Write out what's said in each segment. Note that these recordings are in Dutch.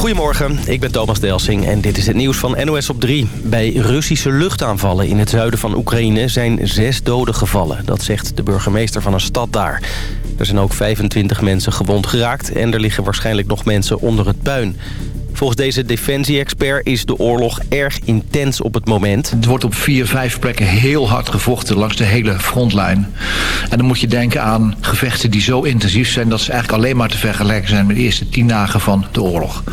Goedemorgen, ik ben Thomas Delsing en dit is het nieuws van NOS op 3. Bij Russische luchtaanvallen in het zuiden van Oekraïne zijn zes doden gevallen. Dat zegt de burgemeester van een stad daar. Er zijn ook 25 mensen gewond geraakt en er liggen waarschijnlijk nog mensen onder het puin. Volgens deze defensie-expert is de oorlog erg intens op het moment. Het wordt op vier, vijf plekken heel hard gevochten langs de hele frontlijn. En dan moet je denken aan gevechten die zo intensief zijn... dat ze eigenlijk alleen maar te vergelijken zijn met de eerste tien dagen van de oorlog.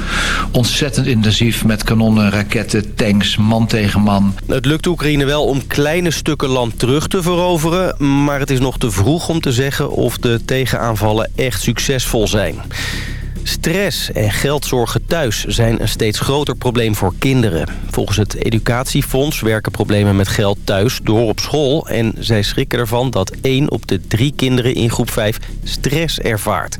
Ontzettend intensief met kanonnen, raketten, tanks, man tegen man. Het lukt Oekraïne wel om kleine stukken land terug te veroveren... maar het is nog te vroeg om te zeggen of de tegenaanvallen echt succesvol zijn. Stress en geldzorgen thuis zijn een steeds groter probleem voor kinderen. Volgens het Educatiefonds werken problemen met geld thuis door op school... en zij schrikken ervan dat 1 op de 3 kinderen in groep 5 stress ervaart.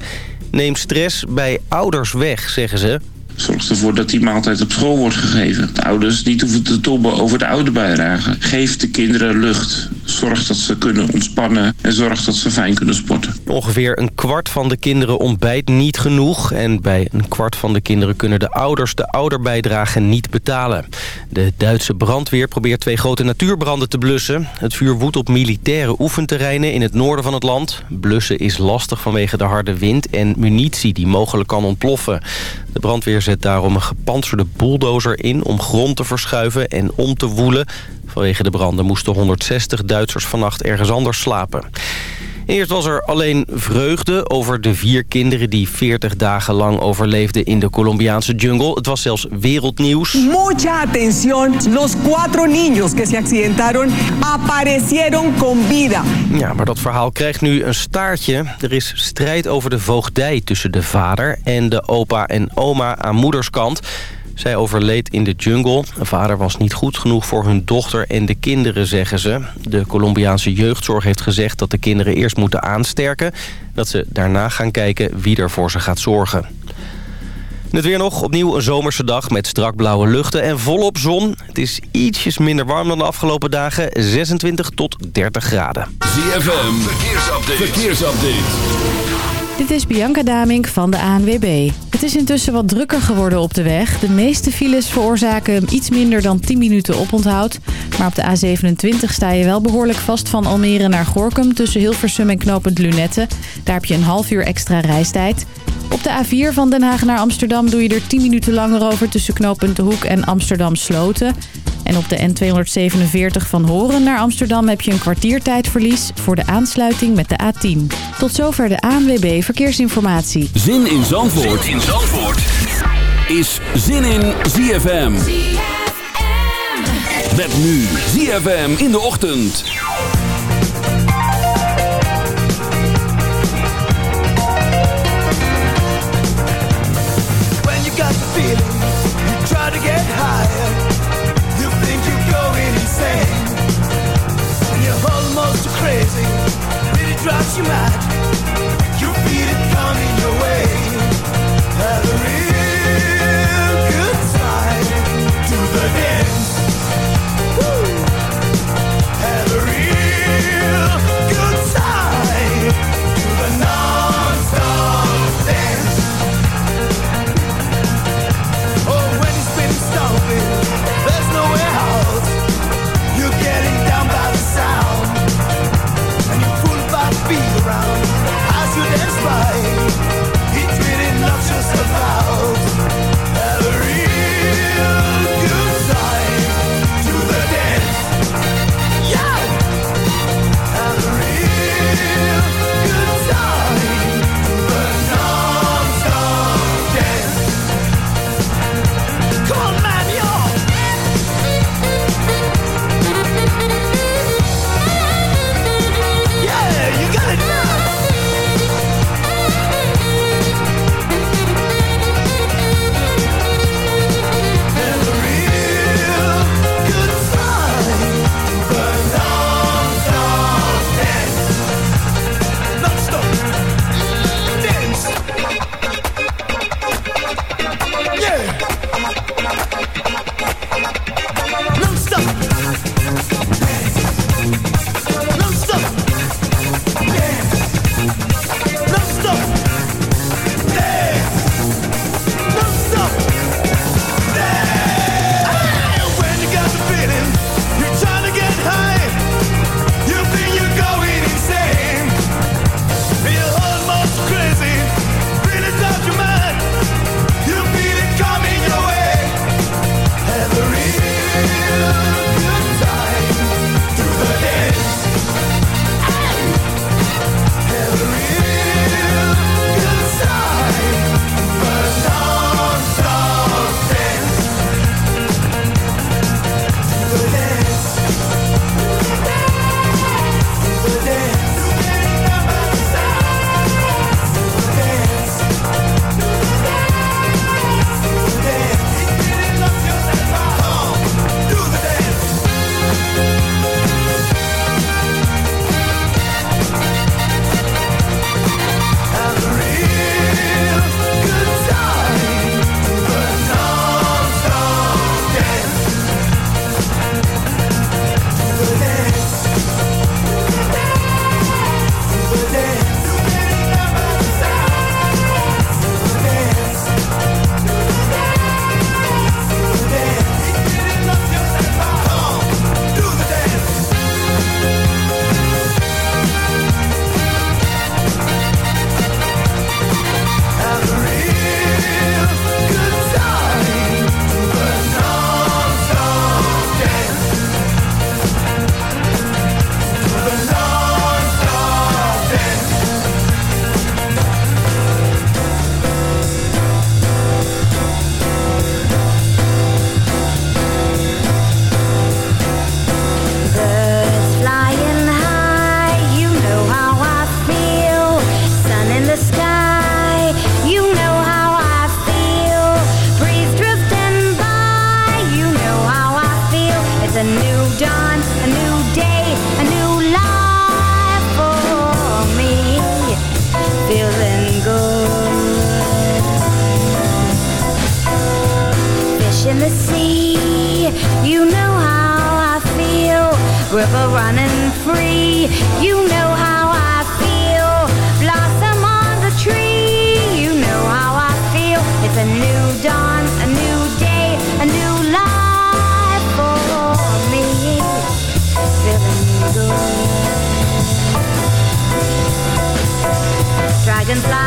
Neem stress bij ouders weg, zeggen ze. Zorg ervoor dat die maaltijd op school wordt gegeven. De ouders niet hoeven te tobben over de ouderbijdrage. Geef de kinderen lucht. Zorg dat ze kunnen ontspannen en zorg dat ze fijn kunnen sporten. Ongeveer een kwart van de kinderen ontbijt niet genoeg. En bij een kwart van de kinderen kunnen de ouders de ouderbijdrage niet betalen. De Duitse brandweer probeert twee grote natuurbranden te blussen. Het vuur woedt op militaire oefenterreinen in het noorden van het land. Blussen is lastig vanwege de harde wind en munitie die mogelijk kan ontploffen. De brandweer zet daarom een gepantserde bulldozer in om grond te verschuiven en om te woelen. Vanwege de branden moesten 160 Duitsers vannacht ergens anders slapen. Eerst was er alleen vreugde over de vier kinderen die 40 dagen lang overleefden in de Colombiaanse jungle. Het was zelfs wereldnieuws. Mucha atención. Los cuatro niños que se accidentaron aparecieron con vida. Ja, maar dat verhaal krijgt nu een staartje. Er is strijd over de voogdij tussen de vader en de opa en oma aan moederskant. Zij overleed in de jungle. Vader was niet goed genoeg voor hun dochter en de kinderen, zeggen ze. De Colombiaanse jeugdzorg heeft gezegd dat de kinderen eerst moeten aansterken. Dat ze daarna gaan kijken wie er voor ze gaat zorgen. Het weer nog, opnieuw een zomerse dag met strak blauwe luchten en volop zon. Het is ietsjes minder warm dan de afgelopen dagen, 26 tot 30 graden. ZFM, verkeersupdate. verkeersupdate. Dit is Bianca Damink van de ANWB. Het is intussen wat drukker geworden op de weg. De meeste files veroorzaken iets minder dan 10 minuten oponthoud. Maar op de A27 sta je wel behoorlijk vast van Almere naar Gorkum... tussen Hilversum en knooppunt Lunette. Daar heb je een half uur extra reistijd. Op de A4 van Den Haag naar Amsterdam doe je er 10 minuten langer over... tussen knooppunt De Hoek en Amsterdam Sloten. En op de N247 van Horen naar Amsterdam heb je een kwartiertijdverlies... voor de aansluiting met de A10. Tot zover de ANWB Verkeersinformatie. Zin in Zandvoort, zin in Zandvoort. is Zin in ZFM. Met nu ZFM in de ochtend. When you got the feeling, you try to get higher. You think you're going insane. You're almost crazy, really drives you mad. a new dawn, a new day, a new life for me. Feeling good. Dragonfly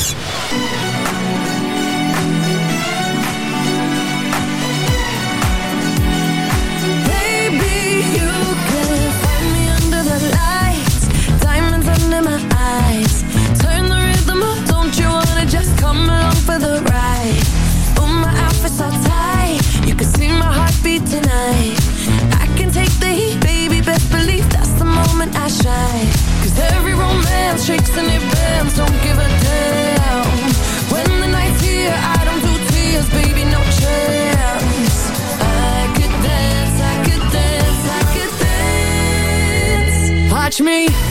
touch me.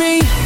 me.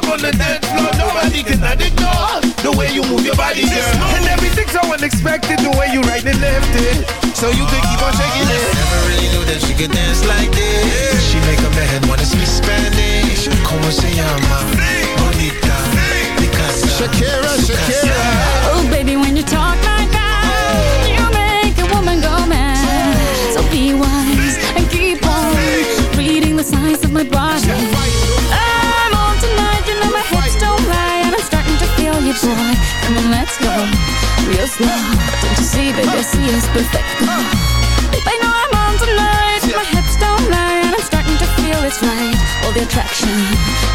Up on the dance floor, nobody can ignore the way you move your body, girl. And everything's so unexpected, the way you right and left it. So you can keep on shaking it. Never really knew that she could dance like this. She make a man wanna speak Spanish. Como se llama? Bonita. Picasa. Shakira, Shakira. Oh, baby, when you talk like that, you make a woman go mad. So be wise and keep on reading the signs of my body. You, boy. Come on, let's go, real slow. Don't you see, baby, I see it's perfect. Babe, I know I'm on tonight, my hips don't lie, and I'm starting to feel it's right. All the attraction,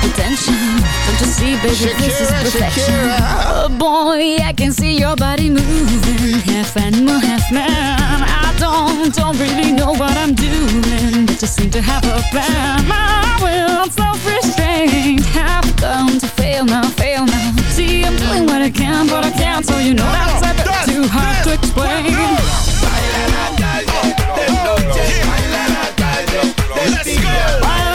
the tension. Don't you see, baby, this is perfection. Oh boy, I can see your body moving, half animal, half man. I don't, really know what I'm doing, but just seem to have a plan. My will, self-restraint, have come to fail now, fail now. See, I'm doing what I can, but I can't, so you know that's a bit too hard to explain. Baila en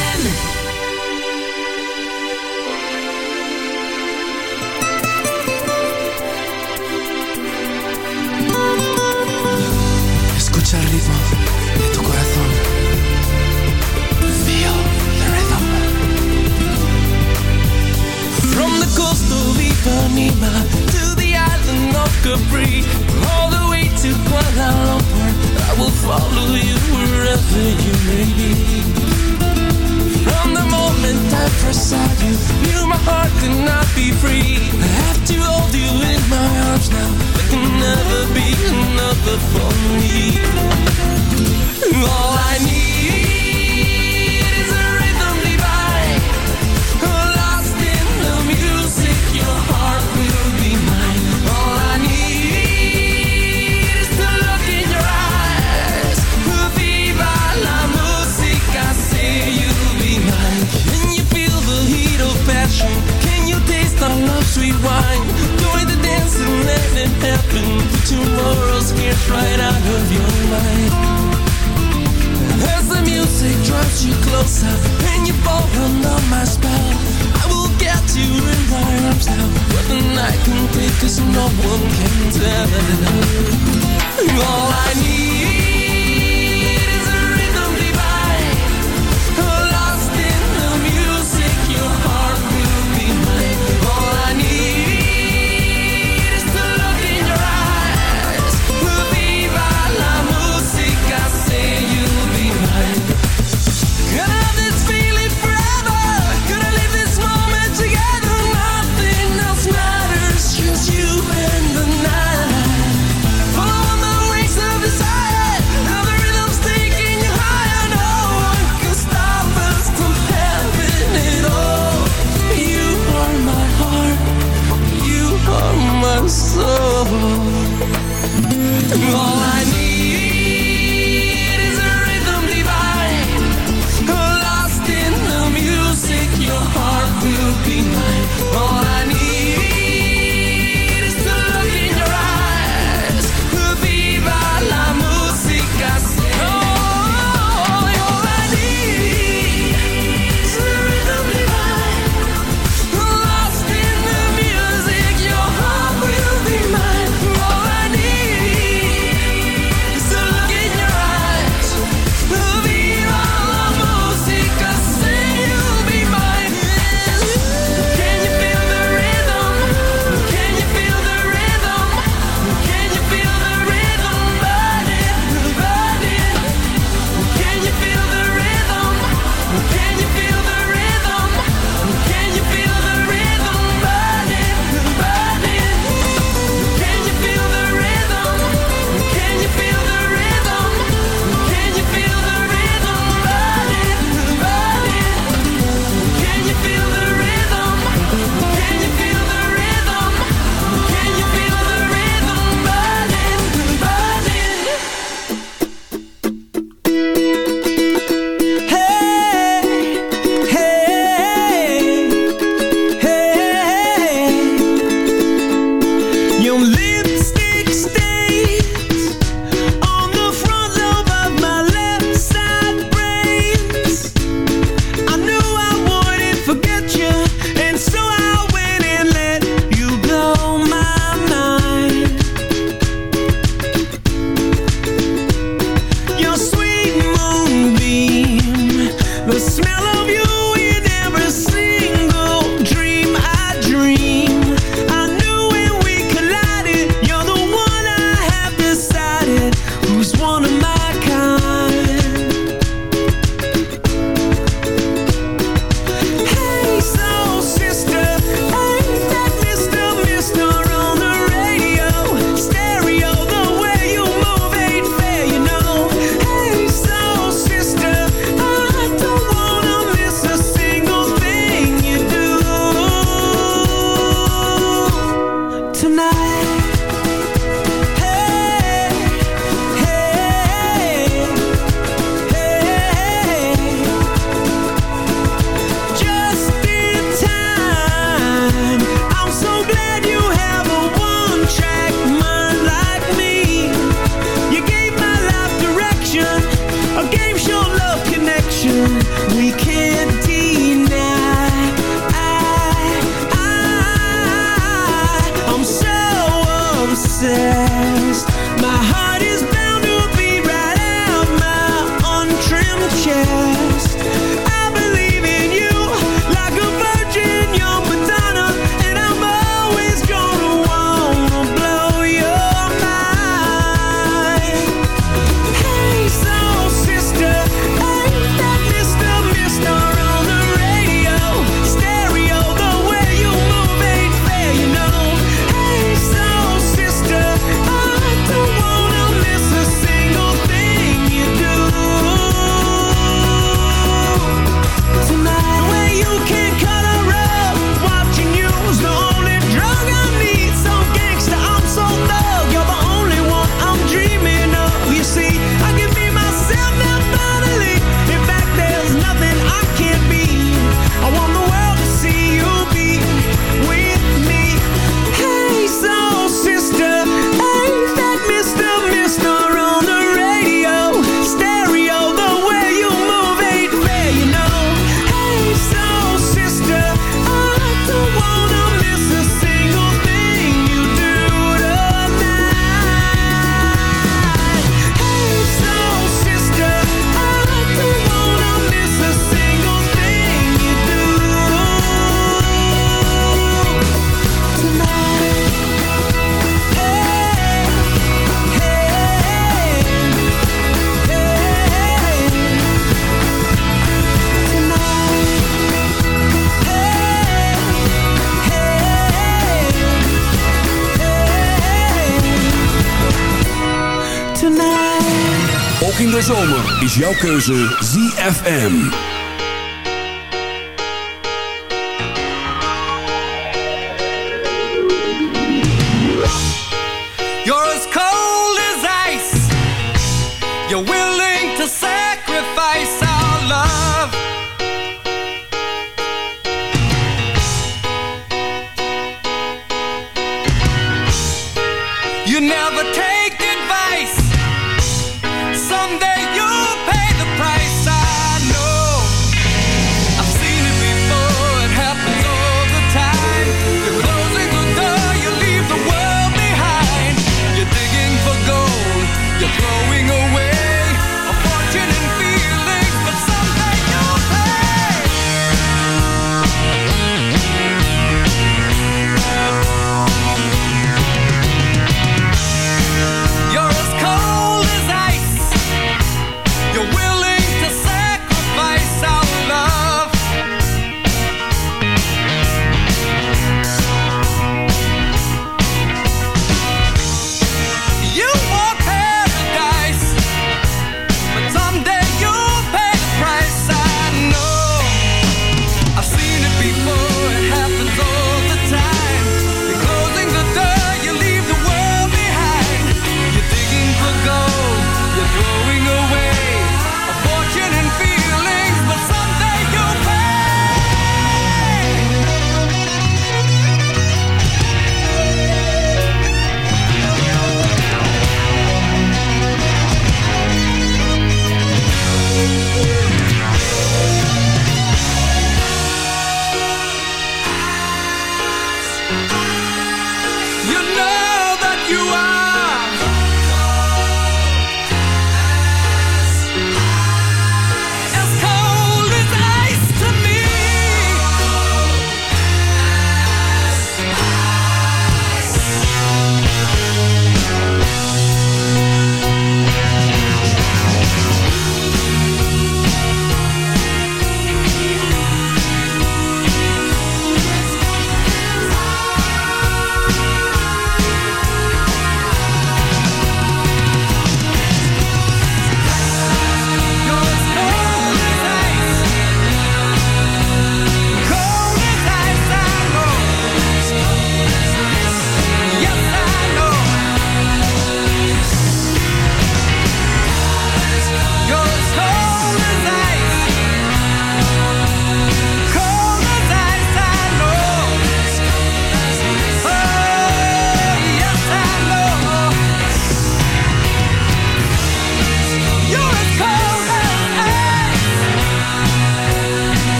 Is jouw keuze ZFM.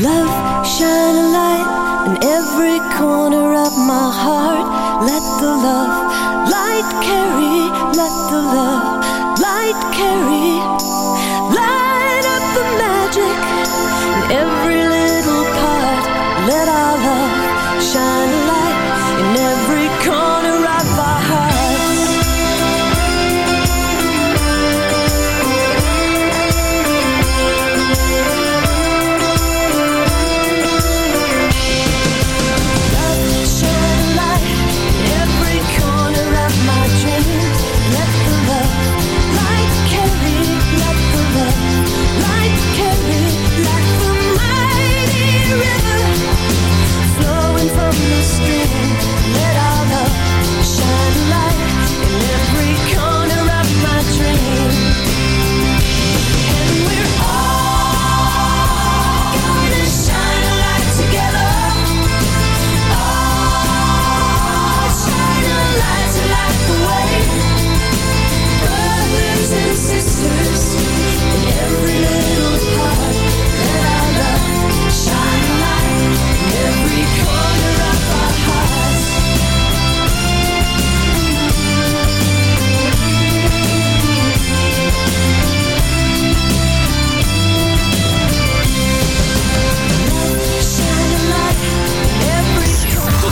Love, shine a light in every corner of my heart. Let the love